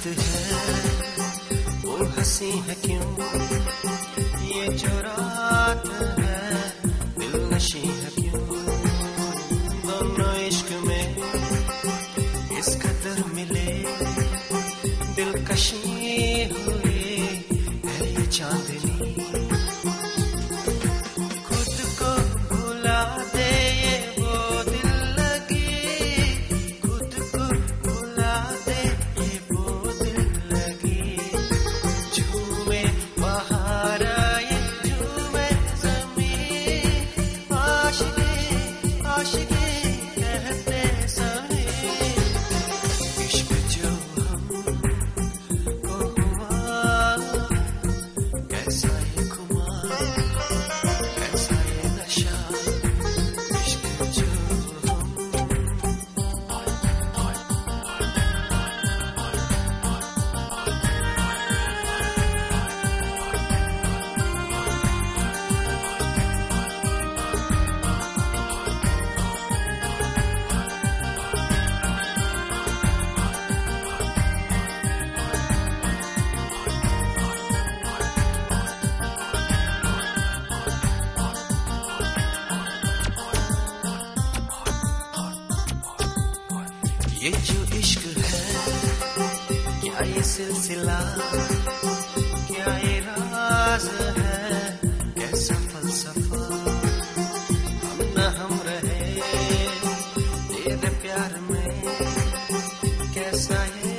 बात है, वो हँसी है क्यों? ये जो रात है, दिल नशी है क्यों? दोनों इश्क में इस कदर मिले, दिलकशी हुई है ये चांदनी। ये जो इश्क है, क्या ये सिलसिला, क्या ये राज है, कैसा फलसफा, हम न हम रहे तेरे प्यार में, कैसा ये